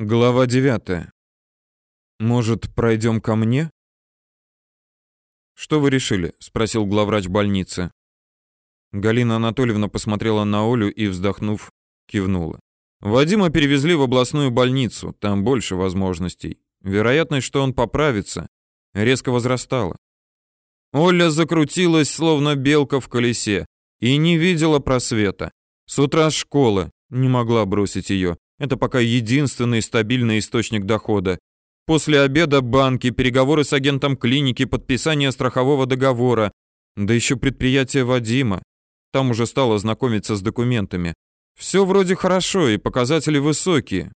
Глава 9. Может, пройдем ко мне? Что вы решили? спросил главврач больницы. Галина Анатольевна посмотрела на Олю и, вздохнув, кивнула. Вадима перевезли в областную больницу, там больше возможностей. Вероятность, что он поправится, резко возрастала. Оля закрутилась, словно белка в колесе, и не видела просвета. С утра школа, не могла бросить ее. Это пока единственный стабильный источник дохода. После обеда банки, переговоры с агентом клиники, подписание страхового договора, да еще предприятие Вадима. Там уже стало знакомиться с документами. Все вроде хорошо и показатели высокие,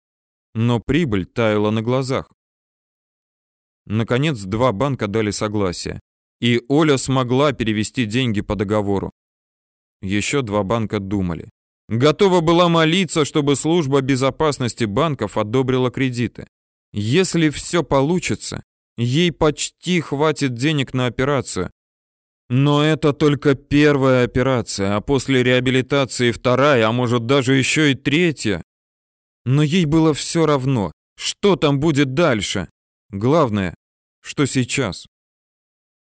но прибыль таяла на глазах. Наконец, два банка дали согласие, и Оля смогла перевести деньги по договору. Еще два банка думали. Готова была молиться, чтобы служба безопасности банков одобрила кредиты. Если все получится, ей почти хватит денег на операцию. Но это только первая операция, а после реабилитации вторая, а может даже еще и третья. Но ей было все равно, что там будет дальше. Главное, что сейчас.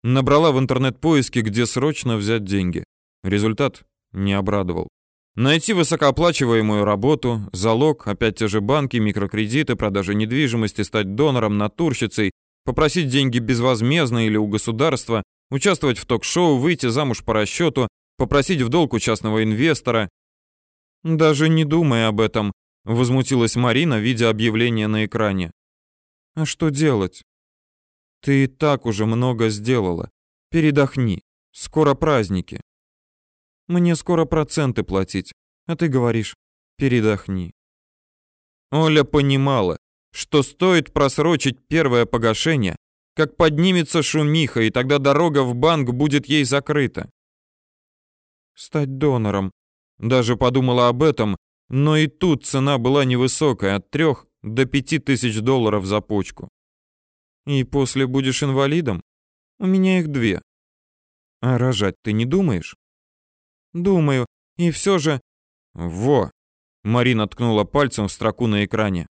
Набрала в интернет-поиске, где срочно взять деньги. Результат не обрадовал. Найти высокооплачиваемую работу, залог, опять те же банки, микрокредиты, продажа недвижимости, стать донором, натурщицей, попросить деньги безвозмездно или у государства, участвовать в ток-шоу, выйти замуж по расчету, попросить в долг у частного инвестора. Даже не думая об этом, возмутилась Марина, видя объявление на экране. А что делать? Ты и так уже много сделала. Передохни. Скоро праздники. Мне скоро проценты платить, а ты говоришь, передохни. Оля понимала, что стоит просрочить первое погашение, как поднимется шумиха, и тогда дорога в банк будет ей закрыта. Стать донором. Даже подумала об этом, но и тут цена была невысокая, от трех до пяти тысяч долларов за почку. И после будешь инвалидом? У меня их две. А рожать ты не думаешь? Думаю, и все же... Во! Марина ткнула пальцем в строку на экране.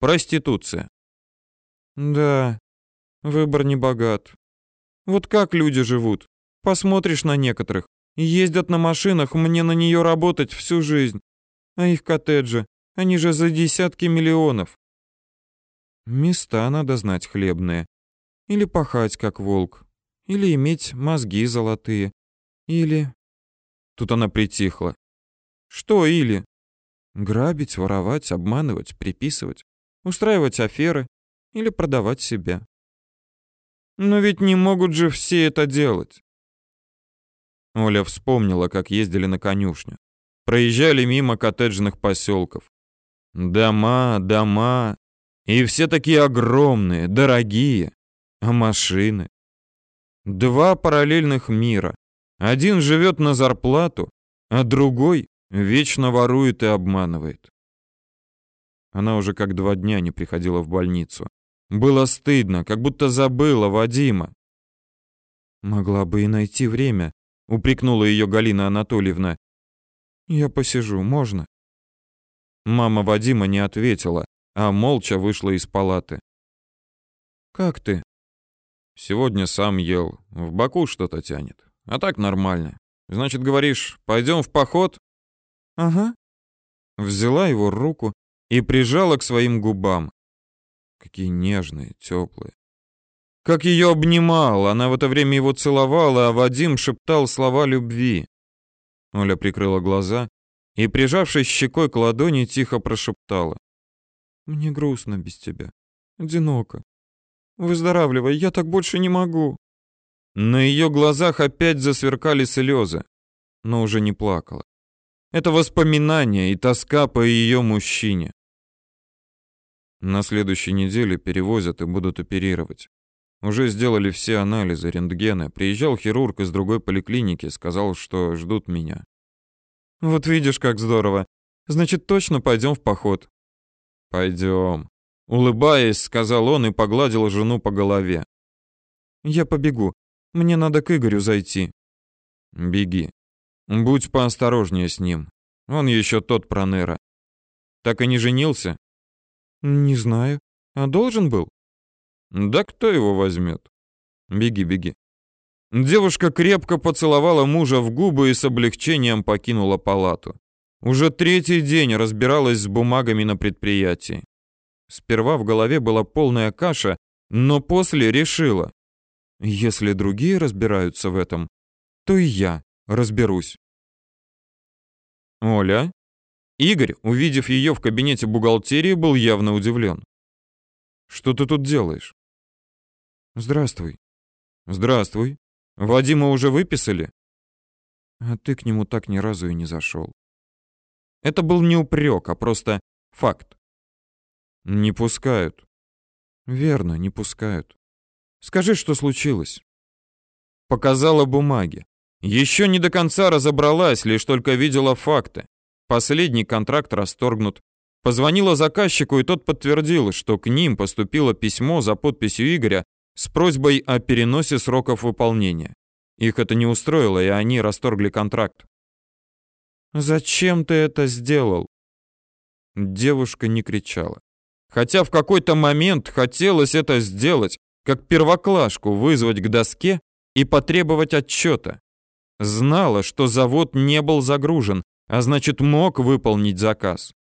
Проституция. Да, выбор не богат. Вот как люди живут? Посмотришь на некоторых. Ездят на машинах, мне на нее работать всю жизнь. А их коттеджи, они же за десятки миллионов. Места надо знать хлебные. Или пахать, как волк. Или иметь мозги золотые. Или... Тут она притихла. Что или? Грабить, воровать, обманывать, приписывать, устраивать аферы или продавать себя. Но ведь не могут же все это делать. Оля вспомнила, как ездили на конюшню. Проезжали мимо коттеджных поселков. Дома, дома. И все такие огромные, дорогие. А машины? Два параллельных мира. Один живет на зарплату, а другой вечно ворует и обманывает. Она уже как два дня не приходила в больницу. Было стыдно, как будто забыла Вадима. Могла бы и найти время, упрекнула ее Галина Анатольевна. Я посижу, можно? Мама Вадима не ответила, а молча вышла из палаты. Как ты? Сегодня сам ел, в боку что-то тянет. А так нормально. Значит, говоришь, пойдем в поход? Ага. Взяла его руку и прижала к своим губам. Какие нежные, теплые. Как ее обнимал, она в это время его целовала, а Вадим шептал слова любви. Оля прикрыла глаза и, прижавшись щекой к ладони, тихо прошептала. «Мне грустно без тебя. Одиноко. Выздоравливай, я так больше не могу». На ее глазах опять засверкали слезы, но уже не плакала. Это воспоминания и тоска по ее мужчине. На следующей неделе перевозят и будут оперировать. Уже сделали все анализы, рентгены. Приезжал хирург из другой поликлиники, сказал, что ждут меня. Вот видишь, как здорово. Значит, точно пойдем в поход. Пойдем. Улыбаясь, сказал он и погладил жену по голове. Я побегу. Мне надо к Игорю зайти. Беги. Будь поосторожнее с ним. Он еще тот пронера. Так и не женился? Не знаю. А должен был? Да кто его возьмет? Беги, беги. Девушка крепко поцеловала мужа в губы и с облегчением покинула палату. Уже третий день разбиралась с бумагами на предприятии. Сперва в голове была полная каша, но после решила. Если другие разбираются в этом, то и я разберусь. Оля? Игорь, увидев ее в кабинете бухгалтерии, был явно удивлен. Что ты тут делаешь? Здравствуй. Здравствуй. Вадима уже выписали? А ты к нему так ни разу и не зашел. Это был не упрек, а просто факт. Не пускают. Верно, не пускают. Скажи, что случилось. Показала бумаги. Еще не до конца разобралась, лишь только видела факты. Последний контракт расторгнут. Позвонила заказчику, и тот подтвердил, что к ним поступило письмо за подписью Игоря с просьбой о переносе сроков выполнения. Их это не устроило, и они расторгли контракт. «Зачем ты это сделал?» Девушка не кричала. Хотя в какой-то момент хотелось это сделать, как первоклашку вызвать к доске и потребовать отчета. Знала, что завод не был загружен, а значит мог выполнить заказ.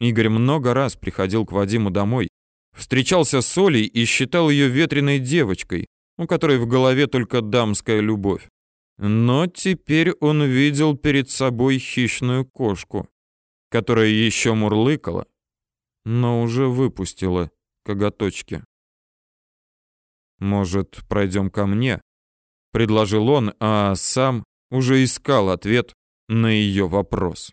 Игорь много раз приходил к Вадиму домой, встречался с Олей и считал ее ветреной девочкой, у которой в голове только дамская любовь. Но теперь он видел перед собой хищную кошку, которая еще мурлыкала, но уже выпустила коготочки. «Может, пройдем ко мне?» — предложил он, а сам уже искал ответ на ее вопрос.